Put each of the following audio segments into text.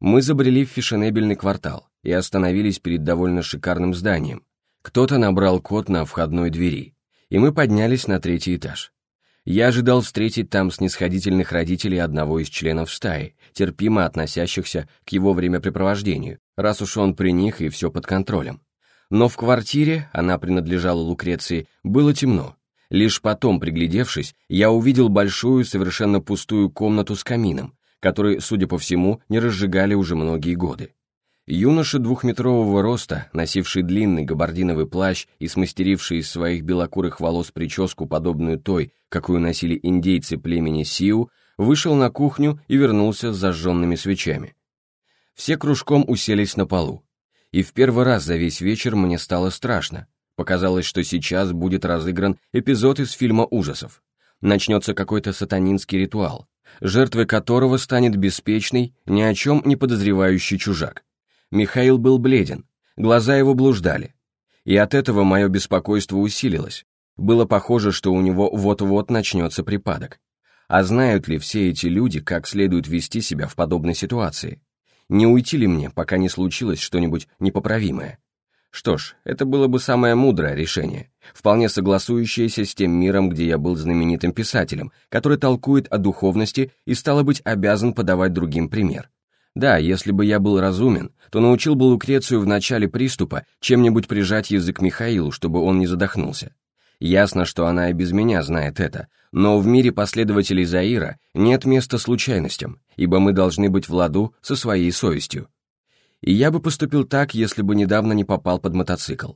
Мы забрели в фешенебельный квартал и остановились перед довольно шикарным зданием. Кто-то набрал код на входной двери, и мы поднялись на третий этаж. Я ожидал встретить там снисходительных родителей одного из членов стаи, терпимо относящихся к его времяпрепровождению, раз уж он при них и все под контролем. Но в квартире, она принадлежала Лукреции, было темно. Лишь потом, приглядевшись, я увидел большую, совершенно пустую комнату с камином, который, судя по всему, не разжигали уже многие годы. Юноша двухметрового роста, носивший длинный габардиновый плащ и смастеривший из своих белокурых волос прическу, подобную той, какую носили индейцы племени Сиу, вышел на кухню и вернулся с зажженными свечами. Все кружком уселись на полу. И в первый раз за весь вечер мне стало страшно. Показалось, что сейчас будет разыгран эпизод из фильма ужасов. Начнется какой-то сатанинский ритуал, жертвой которого станет беспечный, ни о чем не подозревающий чужак. Михаил был бледен, глаза его блуждали. И от этого мое беспокойство усилилось. Было похоже, что у него вот-вот начнется припадок. А знают ли все эти люди, как следует вести себя в подобной ситуации? Не уйти ли мне, пока не случилось что-нибудь непоправимое? Что ж, это было бы самое мудрое решение, вполне согласующееся с тем миром, где я был знаменитым писателем, который толкует о духовности и, стало быть, обязан подавать другим пример. Да, если бы я был разумен, то научил бы Лукрецию в начале приступа чем-нибудь прижать язык Михаилу, чтобы он не задохнулся. Ясно, что она и без меня знает это, но в мире последователей Заира нет места случайностям, ибо мы должны быть в ладу со своей совестью. И я бы поступил так, если бы недавно не попал под мотоцикл.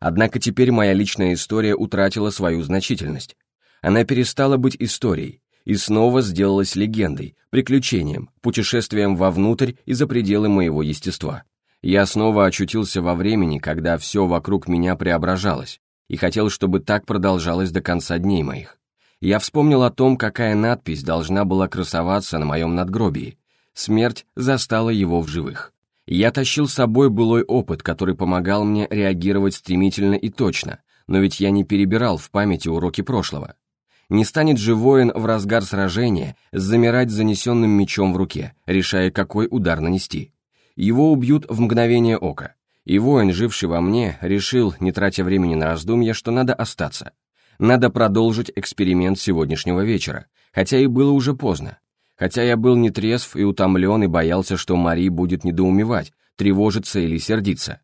Однако теперь моя личная история утратила свою значительность. Она перестала быть историей и снова сделалась легендой, приключением, путешествием вовнутрь и за пределы моего естества. Я снова очутился во времени, когда все вокруг меня преображалось, и хотел, чтобы так продолжалось до конца дней моих. Я вспомнил о том, какая надпись должна была красоваться на моем надгробии. Смерть застала его в живых. Я тащил с собой былой опыт, который помогал мне реагировать стремительно и точно, но ведь я не перебирал в памяти уроки прошлого. Не станет же воин в разгар сражения замирать с занесенным мечом в руке, решая, какой удар нанести. Его убьют в мгновение ока. И воин, живший во мне, решил, не тратя времени на раздумья, что надо остаться. Надо продолжить эксперимент сегодняшнего вечера, хотя и было уже поздно. Хотя я был нетрезв и утомлен и боялся, что Мари будет недоумевать, тревожиться или сердиться.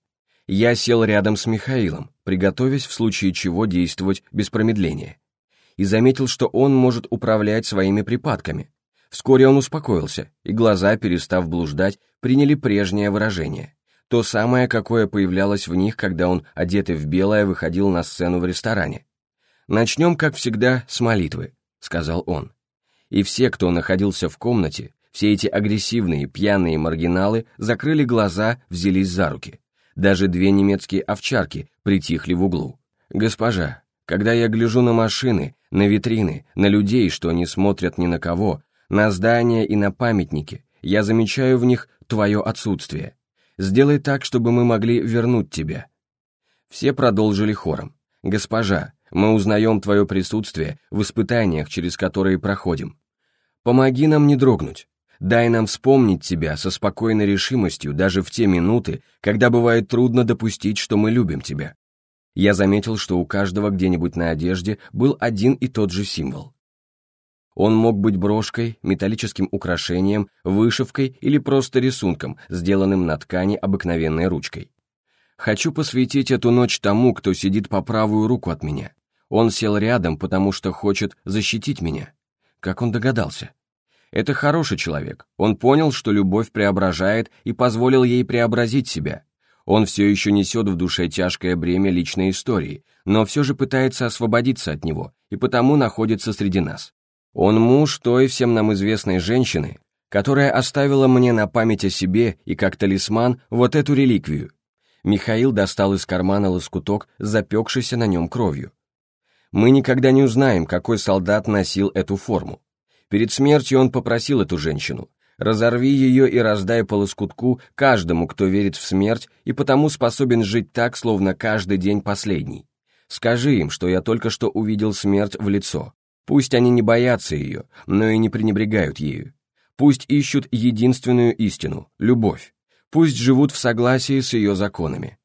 Я сел рядом с Михаилом, приготовясь в случае чего действовать без промедления. И заметил, что он может управлять своими припадками. Вскоре он успокоился, и глаза, перестав блуждать, приняли прежнее выражение. То самое, какое появлялось в них, когда он, одетый в белое, выходил на сцену в ресторане. «Начнем, как всегда, с молитвы», — сказал он. И все, кто находился в комнате, все эти агрессивные, пьяные маргиналы закрыли глаза, взялись за руки. Даже две немецкие овчарки притихли в углу. «Госпожа, когда я гляжу на машины, на витрины, на людей, что не смотрят ни на кого, на здания и на памятники, я замечаю в них твое отсутствие. Сделай так, чтобы мы могли вернуть тебя». Все продолжили хором. «Госпожа, мы узнаем твое присутствие в испытаниях, через которые проходим. Помоги нам не дрогнуть. Дай нам вспомнить тебя со спокойной решимостью даже в те минуты, когда бывает трудно допустить, что мы любим тебя». Я заметил, что у каждого где-нибудь на одежде был один и тот же символ. Он мог быть брошкой, металлическим украшением, вышивкой или просто рисунком, сделанным на ткани обыкновенной ручкой. Хочу посвятить эту ночь тому, кто сидит по правую руку от меня. Он сел рядом, потому что хочет защитить меня. Как он догадался? Это хороший человек. Он понял, что любовь преображает и позволил ей преобразить себя. Он все еще несет в душе тяжкое бремя личной истории, но все же пытается освободиться от него и потому находится среди нас. Он муж той всем нам известной женщины, которая оставила мне на память о себе и как талисман вот эту реликвию. Михаил достал из кармана лоскуток, запекшийся на нем кровью. Мы никогда не узнаем, какой солдат носил эту форму. Перед смертью он попросил эту женщину, разорви ее и раздай по лоскутку каждому, кто верит в смерть и потому способен жить так, словно каждый день последний. Скажи им, что я только что увидел смерть в лицо, Пусть они не боятся ее, но и не пренебрегают ею. Пусть ищут единственную истину — любовь. Пусть живут в согласии с ее законами.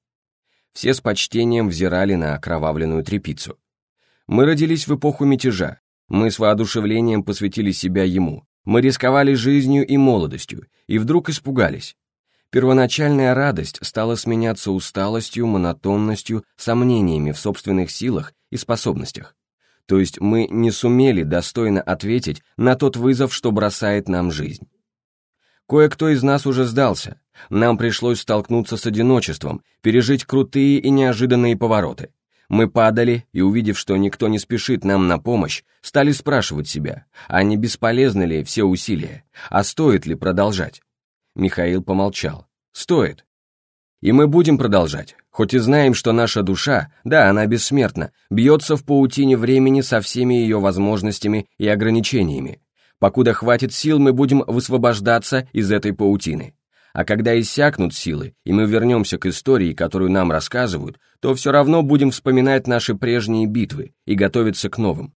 Все с почтением взирали на окровавленную трепицу. Мы родились в эпоху мятежа. Мы с воодушевлением посвятили себя ему. Мы рисковали жизнью и молодостью, и вдруг испугались. Первоначальная радость стала сменяться усталостью, монотонностью, сомнениями в собственных силах и способностях. То есть мы не сумели достойно ответить на тот вызов, что бросает нам жизнь. Кое-кто из нас уже сдался. Нам пришлось столкнуться с одиночеством, пережить крутые и неожиданные повороты. Мы падали и, увидев, что никто не спешит нам на помощь, стали спрашивать себя, а не бесполезны ли все усилия, а стоит ли продолжать. Михаил помолчал. Стоит. И мы будем продолжать, хоть и знаем, что наша душа, да, она бессмертна, бьется в паутине времени со всеми ее возможностями и ограничениями, Покуда хватит сил, мы будем высвобождаться из этой паутины. А когда иссякнут силы, и мы вернемся к истории, которую нам рассказывают, то все равно будем вспоминать наши прежние битвы и готовиться к новым.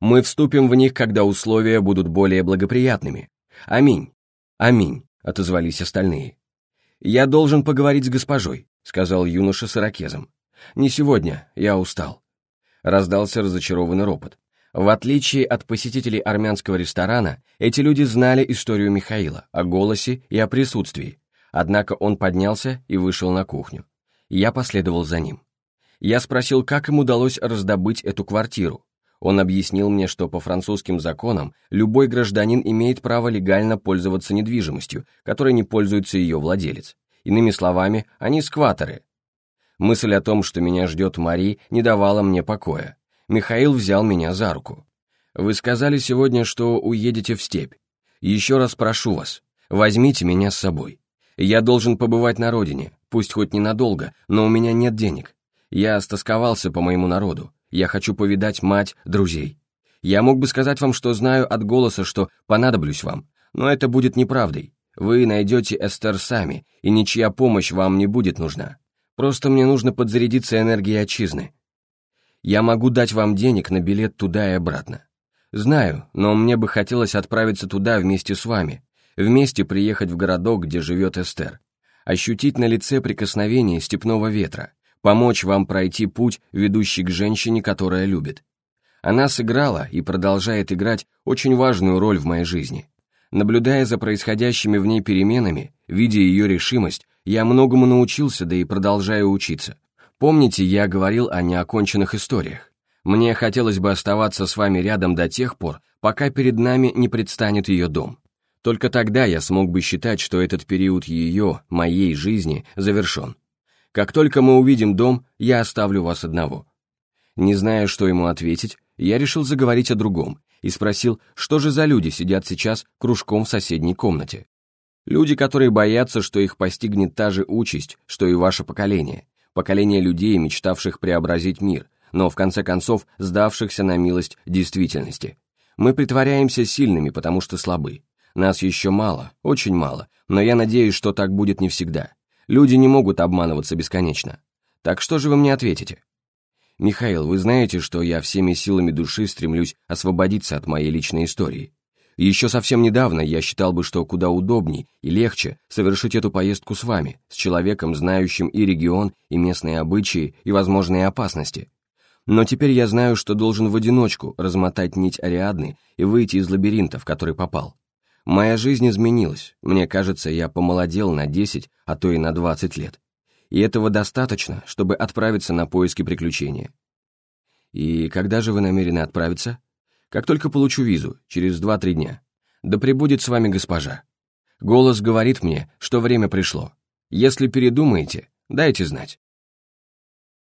Мы вступим в них, когда условия будут более благоприятными. Аминь. Аминь, отозвались остальные. Я должен поговорить с госпожой, сказал юноша с ирокезом. Не сегодня, я устал. Раздался разочарованный ропот. В отличие от посетителей армянского ресторана, эти люди знали историю Михаила, о голосе и о присутствии, однако он поднялся и вышел на кухню. Я последовал за ним. Я спросил, как им удалось раздобыть эту квартиру. Он объяснил мне, что по французским законам любой гражданин имеет право легально пользоваться недвижимостью, которой не пользуется ее владелец. Иными словами, они скваторы. Мысль о том, что меня ждет Мари, не давала мне покоя. Михаил взял меня за руку. «Вы сказали сегодня, что уедете в степь. Еще раз прошу вас, возьмите меня с собой. Я должен побывать на родине, пусть хоть ненадолго, но у меня нет денег. Я стосковался по моему народу. Я хочу повидать мать, друзей. Я мог бы сказать вам, что знаю от голоса, что понадоблюсь вам, но это будет неправдой. Вы найдете Эстер сами, и ничья помощь вам не будет нужна. Просто мне нужно подзарядиться энергией отчизны. Я могу дать вам денег на билет туда и обратно. Знаю, но мне бы хотелось отправиться туда вместе с вами, вместе приехать в городок, где живет Эстер, ощутить на лице прикосновение степного ветра, помочь вам пройти путь, ведущий к женщине, которая любит. Она сыграла и продолжает играть очень важную роль в моей жизни. Наблюдая за происходящими в ней переменами, видя ее решимость, я многому научился, да и продолжаю учиться. Помните, я говорил о неоконченных историях? Мне хотелось бы оставаться с вами рядом до тех пор, пока перед нами не предстанет ее дом. Только тогда я смог бы считать, что этот период ее, моей жизни, завершен. Как только мы увидим дом, я оставлю вас одного. Не зная, что ему ответить, я решил заговорить о другом и спросил, что же за люди сидят сейчас кружком в соседней комнате. Люди, которые боятся, что их постигнет та же участь, что и ваше поколение, поколение людей, мечтавших преобразить мир, но в конце концов сдавшихся на милость действительности. Мы притворяемся сильными, потому что слабы. Нас еще мало, очень мало, но я надеюсь, что так будет не всегда. Люди не могут обманываться бесконечно. Так что же вы мне ответите? Михаил, вы знаете, что я всеми силами души стремлюсь освободиться от моей личной истории. Еще совсем недавно я считал бы, что куда удобней и легче совершить эту поездку с вами, с человеком, знающим и регион, и местные обычаи, и возможные опасности. Но теперь я знаю, что должен в одиночку размотать нить Ариадны и выйти из лабиринта, в который попал. Моя жизнь изменилась, мне кажется, я помолодел на 10, а то и на 20 лет. И этого достаточно, чтобы отправиться на поиски приключения. И когда же вы намерены отправиться? Как только получу визу, через два-три дня. Да пребудет с вами госпожа. Голос говорит мне, что время пришло. Если передумаете, дайте знать.